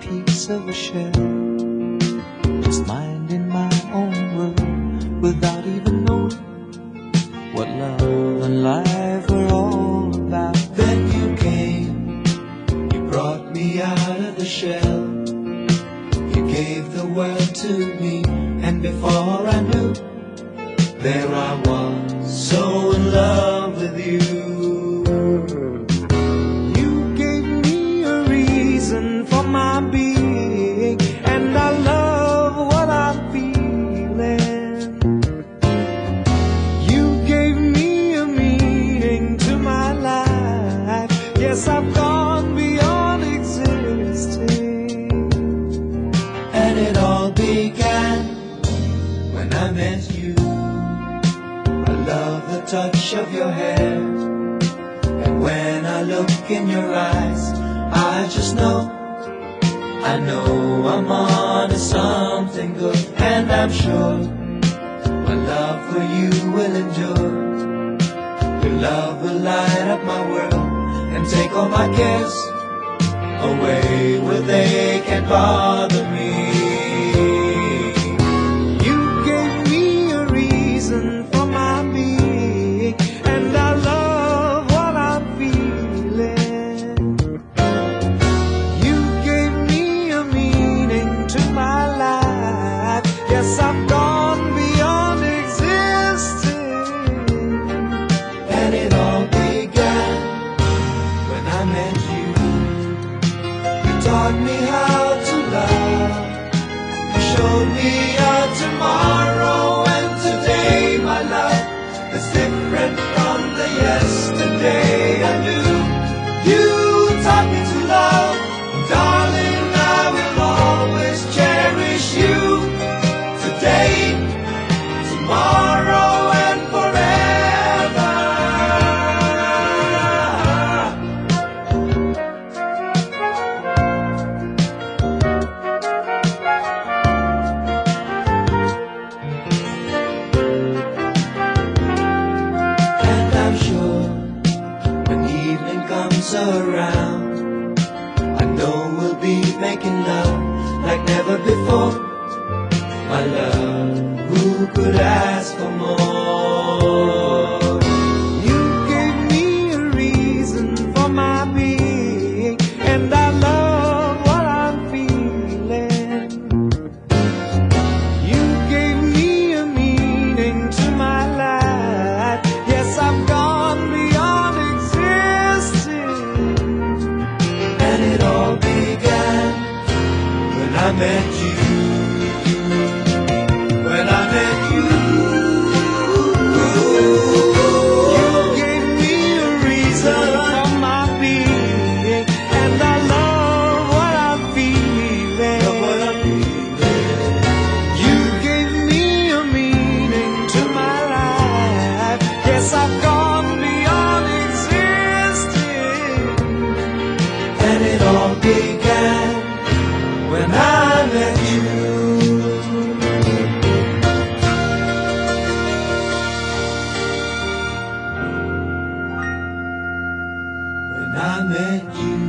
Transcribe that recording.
piece of a shell. Just minding my own world without even knowing what love and life were all about. Then you came, you brought me out of the shell. You gave the world to me, and before I knew, there I was, so in love with you. Reason for my being, and I love what I'm feeling. You gave me a meaning to my life. Yes, I've gone beyond existing. And it all began when I met you. I love the touch of your hair. And when I look in your eyes, I just know, I know I'm on to something good. And I'm sure my love for you will endure. Your love will light up my world and take all my cares away where they can't bother me. Taught me how to love. You showed me a tomorrow comes around, I know we'll be making love like never before. My love, who could ask for more? Met you. When I met you. You gave me a reason for my being. And I love what I'm feeling. You gave me a meaning to my life. Yes, I've gone beyond existing. And it all began met you.